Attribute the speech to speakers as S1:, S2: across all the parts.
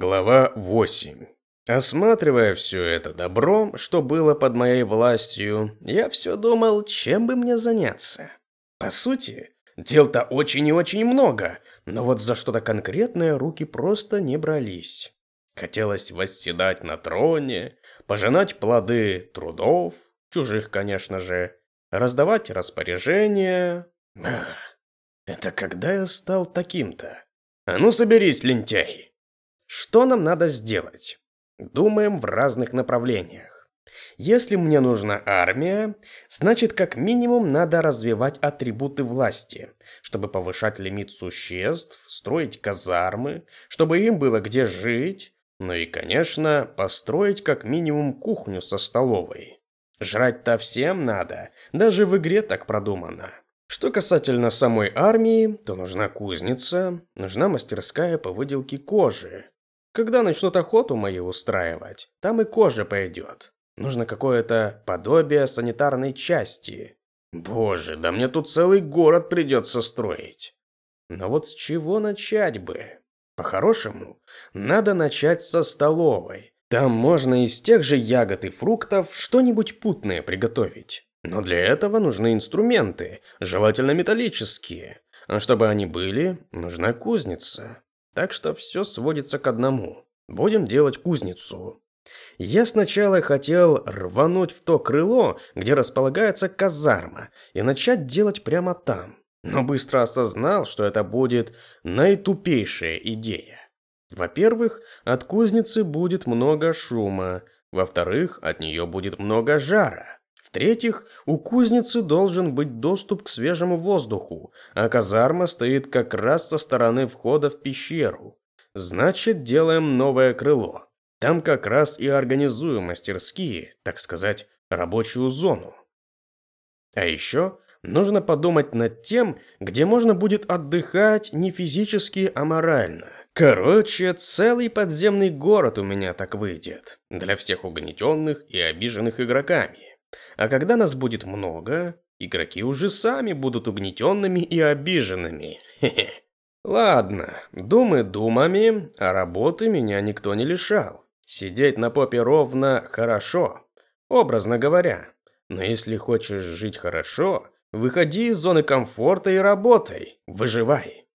S1: Глава 8. Осматривая все это добро, что было под моей властью, я все думал, чем бы мне заняться. По сути, дел-то очень и очень много, но вот за что-то конкретное руки просто не брались. Хотелось восседать на троне, пожинать плоды трудов, чужих, конечно же, раздавать распоряжения. Это когда я стал таким-то? А ну соберись, лентяй! Что нам надо сделать? Думаем в разных направлениях. Если мне нужна армия, значит как минимум надо развивать атрибуты власти, чтобы повышать лимит существ, строить казармы, чтобы им было где жить, ну и, конечно, построить как минимум кухню со столовой. Жрать-то всем надо, даже в игре так продумано. Что касательно самой армии, то нужна кузница, нужна мастерская по выделке кожи, когда начнут охоту мою устраивать, там и кожа пойдет. Нужно какое-то подобие санитарной части. Боже, да мне тут целый город придется строить. Но вот с чего начать бы? По-хорошему, надо начать со столовой. Там можно из тех же ягод и фруктов что-нибудь путное приготовить. Но для этого нужны инструменты, желательно металлические. А чтобы они были, нужна кузница. Так что все сводится к одному. Будем делать кузницу. Я сначала хотел рвануть в то крыло, где располагается казарма, и начать делать прямо там. Но быстро осознал, что это будет наитупейшая идея. Во-первых, от кузницы будет много шума. Во-вторых, от нее будет много жара. В-третьих, у кузницы должен быть доступ к свежему воздуху, а казарма стоит как раз со стороны входа в пещеру. Значит, делаем новое крыло. Там как раз и организуем мастерские, так сказать, рабочую зону. А еще нужно подумать над тем, где можно будет отдыхать не физически, а морально. Короче, целый подземный город у меня так выйдет. Для всех угнетенных и обиженных игроками. А когда нас будет много, игроки уже сами будут угнетенными и обиженными. Ладно, думы думами, а работы меня никто не лишал. Сидеть на попе ровно хорошо, образно говоря. Но если хочешь жить хорошо, выходи из зоны комфорта и работай, выживай.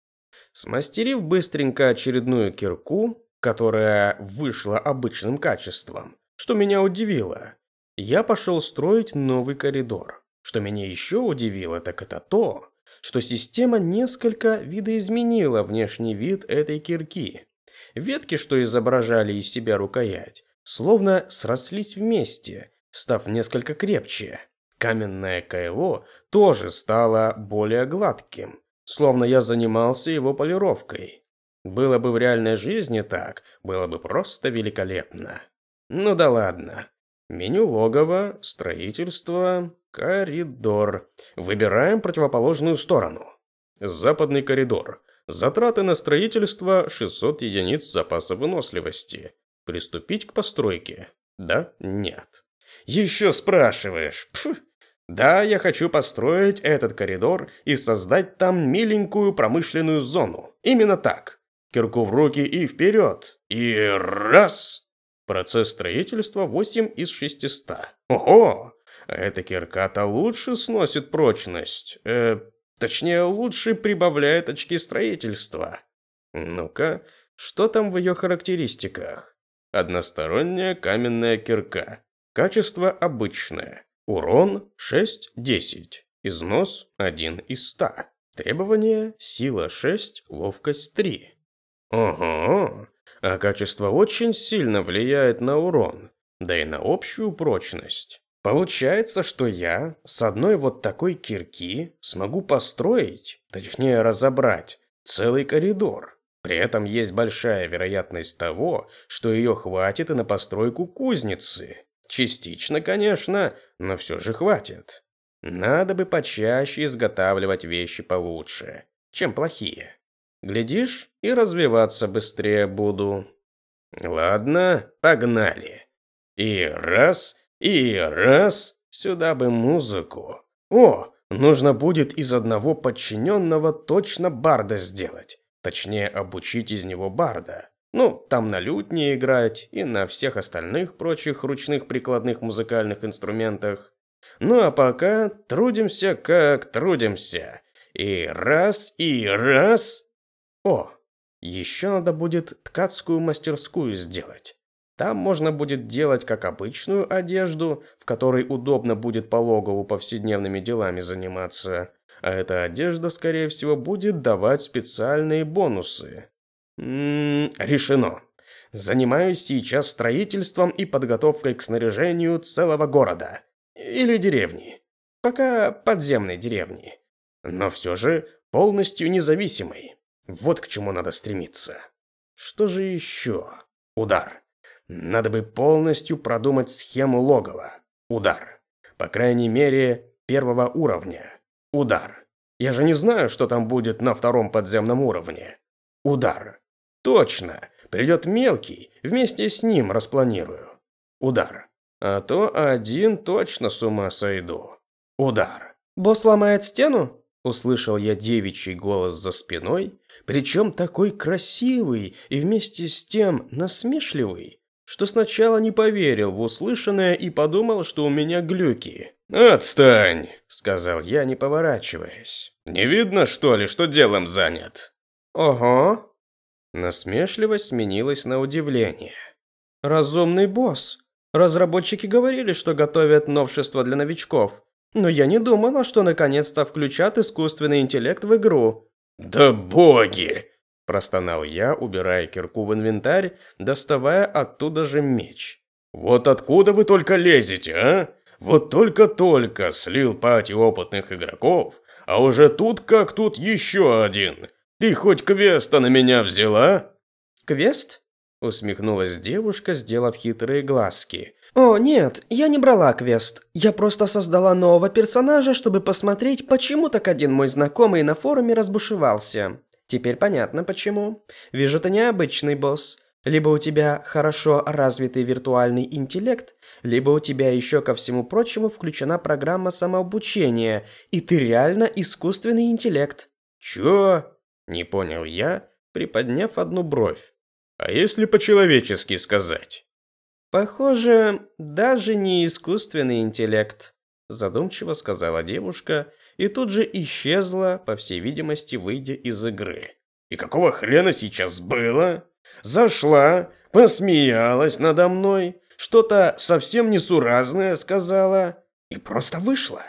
S1: Смастерив быстренько очередную кирку, которая вышла обычным качеством, что меня удивило, я пошел строить новый коридор. Что меня еще удивило, так это то, что система несколько видоизменила внешний вид этой кирки. Ветки, что изображали из себя рукоять, словно срослись вместе, став несколько крепче. Каменное кайло тоже стало более гладким, словно я занимался его полировкой. Было бы в реальной жизни так, было бы просто великолепно. Ну да ладно. Меню логово, строительство, коридор. Выбираем противоположную сторону. Западный коридор. Затраты на строительство 600 единиц запаса выносливости. Приступить к постройке. Да? Нет. Еще спрашиваешь. Пф. Да, я хочу построить этот коридор и создать там миленькую промышленную зону. Именно так. Кирку в руки и вперед. И раз! Процесс строительства 8 из 600. Ого! Эта кирка-то лучше сносит прочность. Э, точнее, лучше прибавляет очки строительства. Ну-ка, что там в ее характеристиках? Односторонняя каменная кирка. Качество обычное. Урон 6-10. Износ 1 из 100. Требования сила 6, ловкость 3. Ого, а качество очень сильно влияет на урон, да и на общую прочность. Получается, что я с одной вот такой кирки смогу построить, точнее разобрать, целый коридор. При этом есть большая вероятность того, что ее хватит и на постройку кузницы. Частично, конечно, но все же хватит. Надо бы почаще изготавливать вещи получше, чем плохие. Глядишь, и развиваться быстрее буду. Ладно, погнали. И раз, и раз. Сюда бы музыку. О, нужно будет из одного подчиненного точно барда сделать. Точнее, обучить из него барда. Ну, там на лютне играть и на всех остальных прочих ручных прикладных музыкальных инструментах. Ну а пока трудимся как трудимся. И раз, и раз. О, еще надо будет ткацкую мастерскую сделать. Там можно будет делать как обычную одежду, в которой удобно будет по логову повседневными делами заниматься, а эта одежда, скорее всего, будет давать специальные бонусы. Ммм, решено. Занимаюсь сейчас строительством и подготовкой к снаряжению целого города. Или деревни. Пока подземной деревни. Но все же полностью независимой. Вот к чему надо стремиться. Что же еще? Удар. Надо бы полностью продумать схему логова. Удар. По крайней мере, первого уровня. Удар. Я же не знаю, что там будет на втором подземном уровне. Удар. Точно. Придет мелкий, вместе с ним распланирую. Удар. А то один точно с ума сойду. Удар. «Босс ломает стену?» Услышал я девичий голос за спиной, причем такой красивый и вместе с тем насмешливый, что сначала не поверил в услышанное и подумал, что у меня глюки. «Отстань!» – сказал я, не поворачиваясь. «Не видно, что ли, что делом занят?» «Ого!» Насмешливость сменилась на удивление. «Разумный босс. Разработчики говорили, что готовят новшества для новичков. Но я не думала, что наконец-то включат искусственный интеллект в игру». «Да боги!» – простонал я, убирая кирку в инвентарь, доставая оттуда же меч. «Вот откуда вы только лезете, а? Вот только-только слил пати опытных игроков, а уже тут как тут еще один. Ты хоть квеста на меня взяла?» «Квест?» – усмехнулась девушка, сделав хитрые глазки. «О, нет, я не брала квест. Я просто создала нового персонажа, чтобы посмотреть, почему так один мой знакомый на форуме разбушевался. Теперь понятно почему. Вижу, ты необычный босс. Либо у тебя хорошо развитый виртуальный интеллект, либо у тебя еще ко всему прочему включена программа самообучения, и ты реально искусственный интеллект». «Чё?» – не понял я, приподняв одну бровь. «А если по-человечески сказать?» «Похоже, даже не искусственный интеллект», задумчиво сказала девушка и тут же исчезла, по всей видимости, выйдя из игры. «И какого хрена сейчас было? Зашла, посмеялась надо мной, что-то совсем несуразное сказала и просто вышла.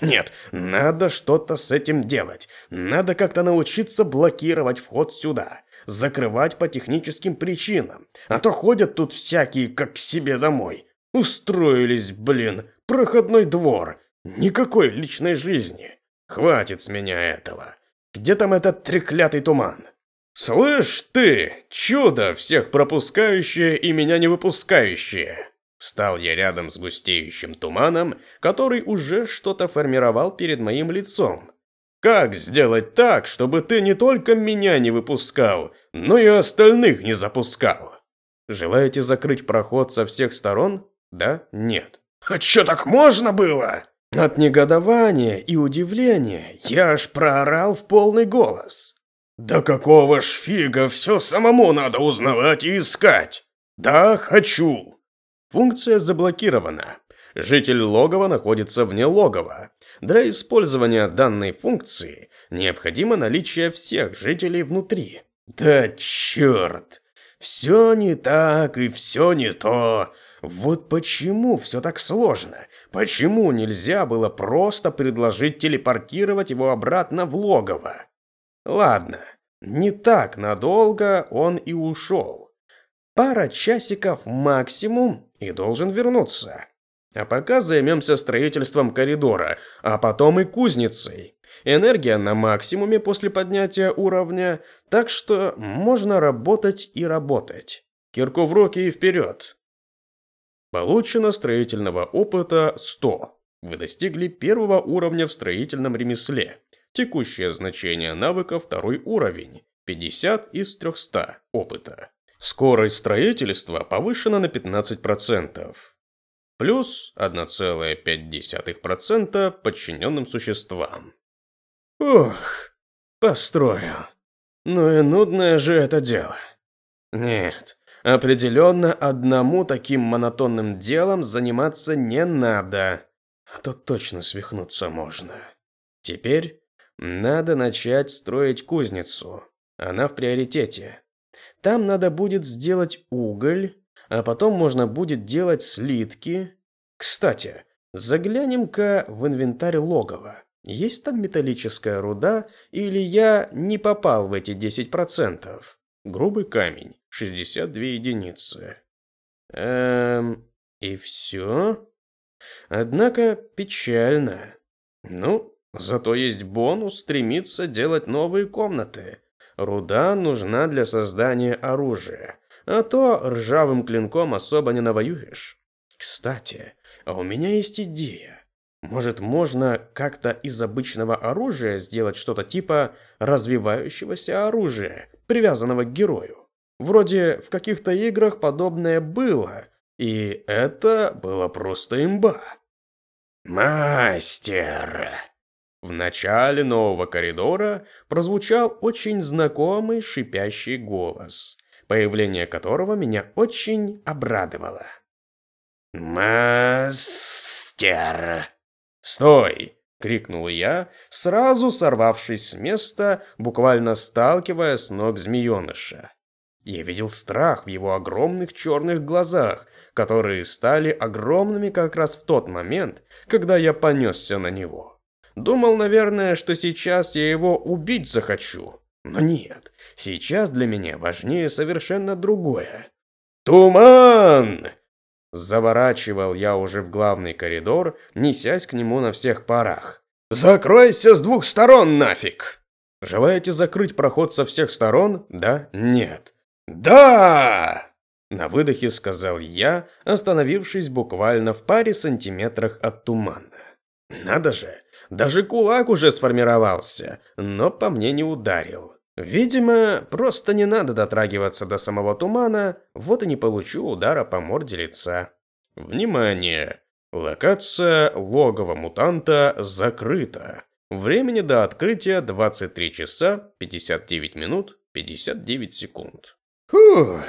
S1: Нет, надо что-то с этим делать. Надо как-то научиться блокировать вход сюда закрывать по техническим причинам. А то ходят тут всякие, как к себе домой. Устроились, блин, проходной двор. Никакой личной жизни. Хватит с меня этого. Где там этот треклятый туман? Слышь ты, чудо, всех пропускающее и меня не выпускающее. Встал я рядом с густеющим туманом, который уже что-то формировал перед моим лицом. Как сделать так, чтобы ты не только меня не выпускал, но и остальных не запускал? Желаете закрыть проход со всех сторон? Да? Нет. А чё так можно было? От негодования и удивления я аж проорал в полный голос. Да какого ж фига, все самому надо узнавать и искать. Да, хочу. Функция заблокирована. Житель логова находится вне логова. Для использования данной функции необходимо наличие всех жителей внутри. Да черт! Все не так и все не то. Вот почему все так сложно? Почему нельзя было просто предложить телепортировать его обратно в логово? Ладно, не так надолго он и ушел. Пара часиков максимум и должен вернуться. А пока займемся строительством коридора, а потом и кузницей. Энергия на максимуме после поднятия уровня, так что можно работать и работать. Кирку в руки и вперед. Получено строительного опыта 100. Вы достигли первого уровня в строительном ремесле. Текущее значение навыка второй уровень. 50 из 300 опыта. Скорость строительства повышена на 15% плюс 1,5% подчиненным существам. Ух, построил. Ну и нудное же это дело. Нет, определенно одному таким монотонным делом заниматься не надо. А то точно свихнуться можно. Теперь надо начать строить кузницу. Она в приоритете. Там надо будет сделать уголь, а потом можно будет делать слитки. Кстати, заглянем-ка в инвентарь логова. Есть там металлическая руда или я не попал в эти 10%? Грубый камень, 62 единицы. Эм, и все? Однако печально. Ну, зато есть бонус стремиться делать новые комнаты. Руда нужна для создания оружия, а то ржавым клинком особо не навоюешь. Кстати, а у меня есть идея. Может, можно как-то из обычного оружия сделать что-то типа развивающегося оружия, привязанного к герою. Вроде в каких-то играх подобное было, и это было просто имба. «Мастер!» В начале нового коридора прозвучал очень знакомый шипящий голос, появление которого меня очень обрадовало. «Мастер!» «Стой!» — крикнул я, сразу сорвавшись с места, буквально сталкивая с ног змееныша. Я видел страх в его огромных черных глазах, которые стали огромными как раз в тот момент, когда я понесся на него. Думал, наверное, что сейчас я его убить захочу. Но нет, сейчас для меня важнее совершенно другое. «Туман!» Заворачивал я уже в главный коридор, несясь к нему на всех парах. «Закройся с двух сторон нафиг!» «Желаете закрыть проход со всех сторон? Да? Нет?» «Да!» На выдохе сказал я, остановившись буквально в паре сантиметрах от тумана. «Надо же, даже кулак уже сформировался, но по мне не ударил. Видимо, просто не надо дотрагиваться до самого тумана, вот и не получу удара по морде лица. Внимание! Локация логова мутанта закрыта. Времени до открытия 23 часа 59 минут 59 секунд. Фух!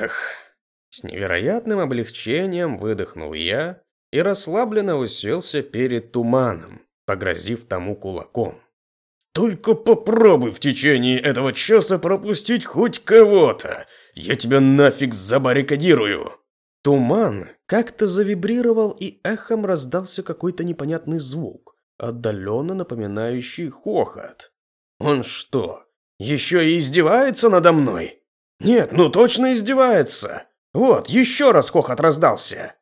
S1: С невероятным облегчением выдохнул я и расслабленно уселся перед туманом погрозив тому кулаком. «Только попробуй в течение этого часа пропустить хоть кого-то! Я тебя нафиг забаррикадирую!» Туман как-то завибрировал и эхом раздался какой-то непонятный звук, отдаленно напоминающий хохот. «Он что, еще и издевается надо мной?» «Нет, ну точно издевается! Вот, еще раз хохот раздался!»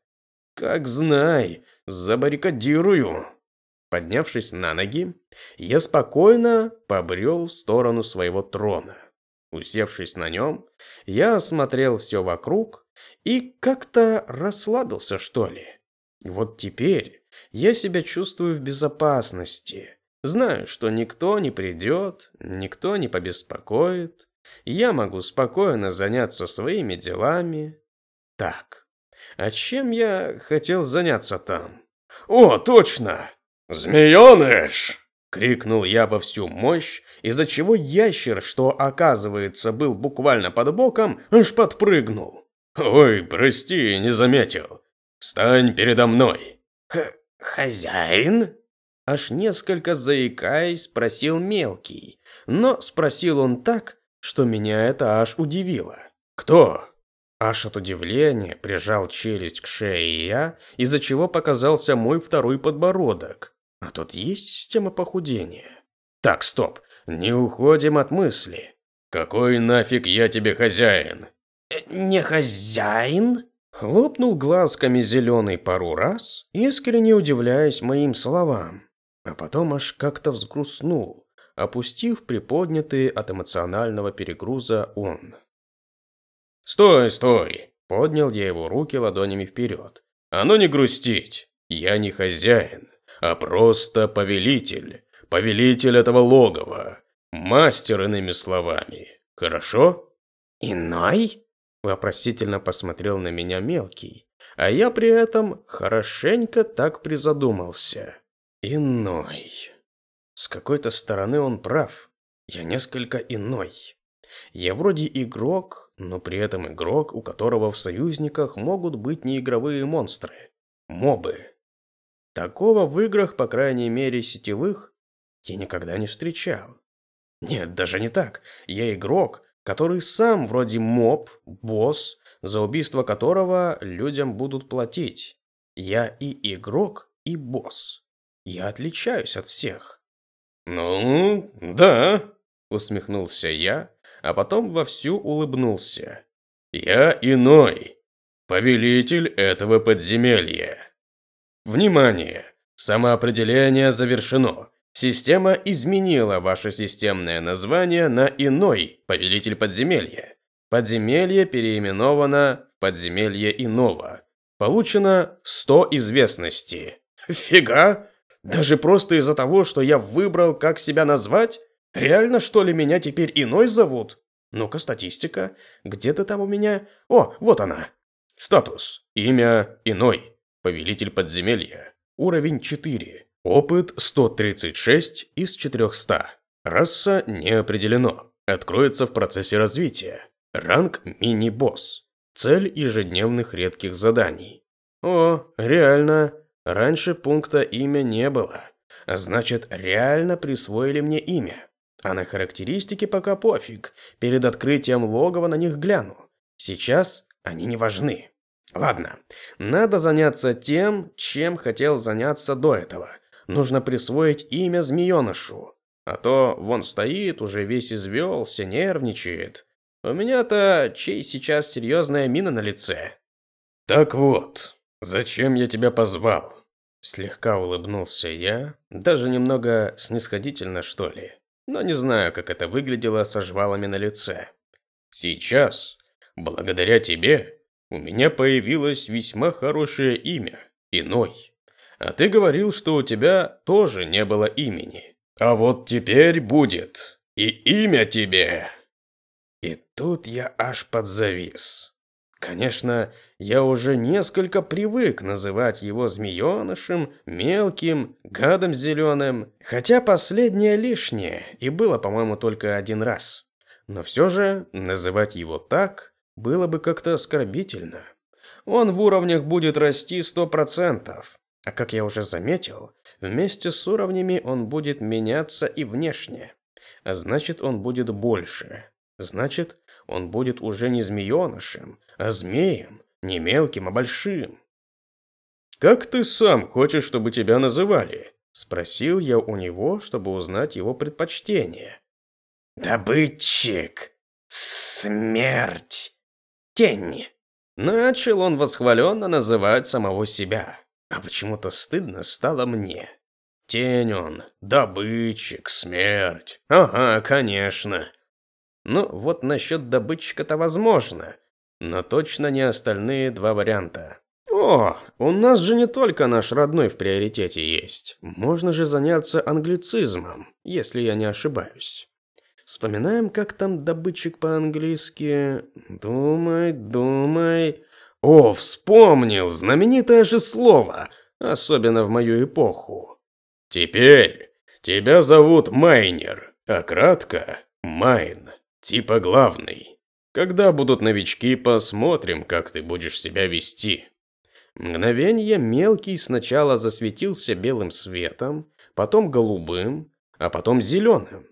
S1: «Как знай, забаррикадирую!» Поднявшись на ноги, я спокойно побрел в сторону своего трона. Усевшись на нем, я осмотрел все вокруг и как-то расслабился, что ли. Вот теперь я себя чувствую в безопасности. Знаю, что никто не придет, никто не побеспокоит. Я могу спокойно заняться своими делами. Так, а чем я хотел заняться там? О, точно! «Змееныш!» — крикнул я во всю мощь, из-за чего ящер, что, оказывается, был буквально под боком, аж подпрыгнул. «Ой, прости, не заметил. Встань передо мной!» Х «Хозяин?» Аж несколько заикаясь, спросил мелкий. Но спросил он так, что меня это аж удивило. «Кто?» Аж от удивления прижал челюсть к шее я, из-за чего показался мой второй подбородок. А тут есть система похудения. Так, стоп, не уходим от мысли. Какой нафиг я тебе хозяин? Э, не хозяин? Хлопнул глазками зеленый пару раз, искренне удивляясь моим словам. А потом аж как-то взгрустнул, опустив приподнятые от эмоционального перегруза он. «Стой, стой!» – поднял я его руки ладонями вперед. «А ну не грустить! Я не хозяин а просто повелитель. Повелитель этого логова. Мастер, иными словами. Хорошо? Иной? Вопросительно посмотрел на меня мелкий, а я при этом хорошенько так призадумался. Иной. С какой-то стороны он прав. Я несколько иной. Я вроде игрок, но при этом игрок, у которого в союзниках могут быть неигровые монстры. Мобы. Такого в играх, по крайней мере сетевых, я никогда не встречал. Нет, даже не так. Я игрок, который сам вроде моб, босс, за убийство которого людям будут платить. Я и игрок, и босс. Я отличаюсь от всех.
S2: «Ну, да», — усмехнулся я, а потом вовсю улыбнулся. «Я иной, повелитель этого подземелья». Внимание! Самоопределение завершено. Система изменила ваше системное название на иной, повелитель подземелья. Подземелье переименовано в подземелье иного. Получено 100 известности. Фига! Даже просто из-за того, что я выбрал, как себя назвать? Реально, что ли, меня теперь иной зовут? Ну-ка, статистика. Где-то там у меня... О, вот она. Статус. Имя иной. Повелитель подземелья. Уровень 4. Опыт 136 из 400. Раса не определено. Откроется в процессе развития. Ранг мини-босс. Цель ежедневных редких заданий. О, реально. Раньше пункта имя не было. Значит, реально присвоили мне имя. А на характеристики пока пофиг. Перед открытием логова на них гляну. Сейчас они не важны. Ладно, надо заняться тем, чем хотел заняться до этого. Нужно присвоить имя змеенышу. А то вон стоит, уже весь извелся, нервничает. У меня-то чей сейчас серьезная мина на лице.
S1: Так вот, зачем я тебя позвал? Слегка улыбнулся я, даже немного снисходительно, что ли. Но не знаю, как это выглядело со жвалами на лице. Сейчас, благодаря тебе, у меня появилось весьма хорошее имя, Иной. А ты говорил, что у тебя тоже не было имени. А вот теперь будет. И имя тебе. И тут я аж подзавис. Конечно, я уже несколько привык называть его змеенышем, мелким, гадом зеленым, хотя последнее лишнее, и было, по-моему, только один раз. Но все же называть его так было бы как-то оскорбительно. Он в уровнях будет расти сто процентов. А как я уже заметил, вместе с уровнями он будет меняться и внешне. А значит, он будет больше. Значит, он будет уже не змеенышем, а змеем, не мелким, а большим. «Как ты сам хочешь, чтобы тебя называли?» Спросил я у него, чтобы узнать его предпочтение.
S2: «Добытчик! Смерть! Тень!»
S1: Начал он восхваленно называть самого себя, а почему-то стыдно стало мне. Тень он, добытчик, смерть. Ага, конечно. Ну, вот насчет добытчика-то возможно, но точно не остальные два варианта. О, у нас же не только наш родной в приоритете есть. Можно же заняться англицизмом, если я не ошибаюсь. Вспоминаем, как там добытчик по-английски. Думай, думай. О, вспомнил, знаменитое же слово, особенно в мою эпоху. Теперь тебя зовут Майнер, а кратко Майн, типа главный. Когда будут новички, посмотрим, как ты будешь себя вести. Мгновенье мелкий сначала засветился белым светом, потом голубым, а потом зеленым.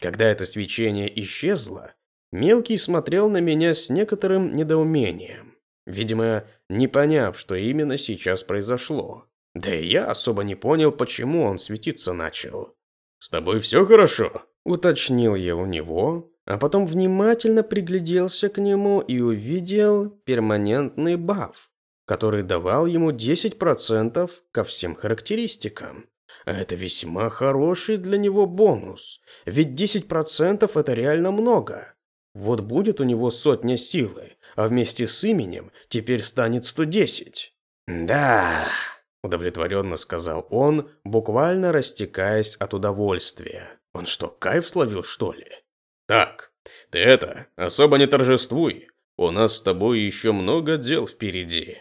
S1: Когда это свечение исчезло, Мелкий смотрел на меня с некоторым недоумением. Видимо, не поняв, что именно сейчас произошло. Да и я особо не понял, почему он светиться начал. «С тобой все хорошо?» – уточнил я у него, а потом внимательно пригляделся к нему и увидел перманентный баф, который давал ему 10% ко всем характеристикам. Это весьма хороший для него бонус, ведь 10% это реально много. Вот будет у него сотня силы, а вместе с именем теперь станет 110.
S2: «Да», –
S1: удовлетворенно сказал он, буквально растекаясь от удовольствия. Он что, кайф словил, что ли? «Так, ты это, особо не торжествуй. У нас с тобой еще много дел впереди».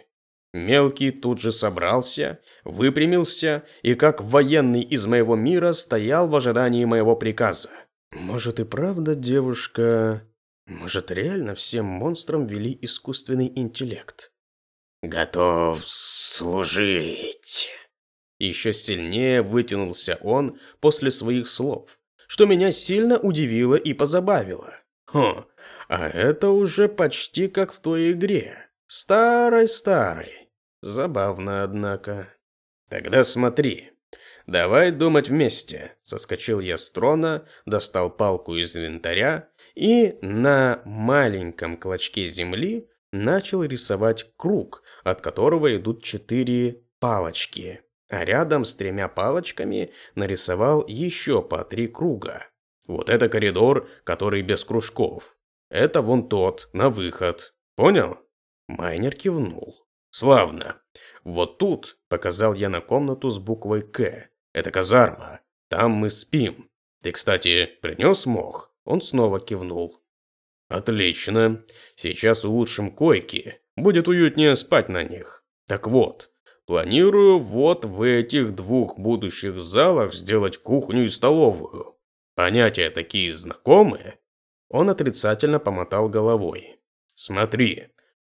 S1: Мелкий тут же собрался, выпрямился и, как военный из моего мира, стоял в ожидании моего приказа. Может и правда девушка Может, реально всем монстрам вели искусственный интеллект?
S2: «Готов служить!»
S1: Еще сильнее вытянулся он после своих слов, что меня сильно удивило и позабавило. Хм, а это уже почти как в той игре. Старой-старой. Забавно, однако. Тогда смотри. Давай думать вместе. Соскочил я с трона, достал палку из инвентаря и на маленьком клочке земли начал рисовать круг, от которого идут четыре палочки. А рядом с тремя палочками нарисовал еще по три круга. Вот это коридор, который без кружков. Это вон тот, на выход. Понял? Майнер кивнул. Славно. Вот тут показал я на комнату с буквой «К». Это казарма. Там мы спим. Ты, кстати, принес мох? Он снова кивнул. Отлично. Сейчас улучшим койки. Будет уютнее спать на них. Так вот, планирую вот в этих двух будущих залах сделать кухню и столовую. Понятия такие знакомые? Он отрицательно помотал головой. Смотри,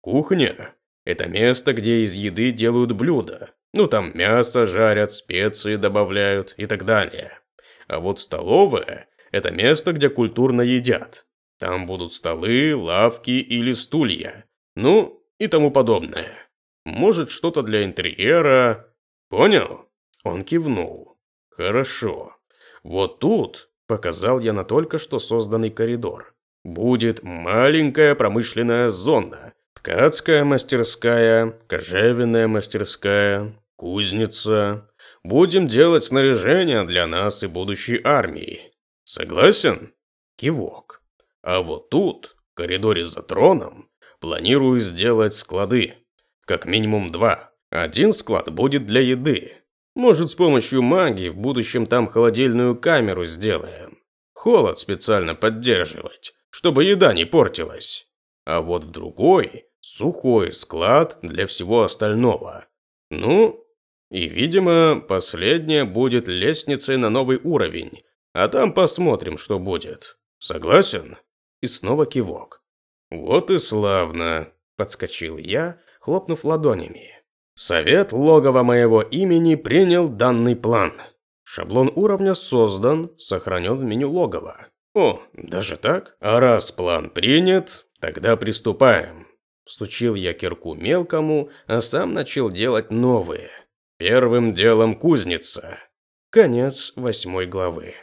S1: кухня – это место, где из еды делают блюда. Ну, там мясо жарят, специи добавляют и так далее. А вот столовая – это место, где культурно едят. Там будут столы, лавки или стулья. Ну, и тому подобное. Может, что-то для интерьера. Понял? Он кивнул. Хорошо. Вот тут Показал я на только что созданный коридор. Будет маленькая промышленная зона. Ткацкая мастерская, кожевенная мастерская, кузница. Будем делать снаряжение для нас и будущей армии. Согласен? Кивок. А вот тут, в коридоре за троном, планирую сделать склады. Как минимум два. Один склад будет для еды, может, с помощью магии в будущем там холодильную камеру сделаем. Холод специально поддерживать, чтобы еда не портилась. А вот в другой – сухой склад для всего остального. Ну, и, видимо, последняя будет лестницей на новый уровень, а там посмотрим, что будет. Согласен? И снова кивок. Вот и славно, подскочил я, хлопнув ладонями. Совет логова моего имени принял данный план. Шаблон уровня создан, сохранен в меню логова. О, даже так? А раз план принят, тогда приступаем. Стучил я кирку мелкому, а сам начал делать новые. Первым делом кузница. Конец восьмой главы.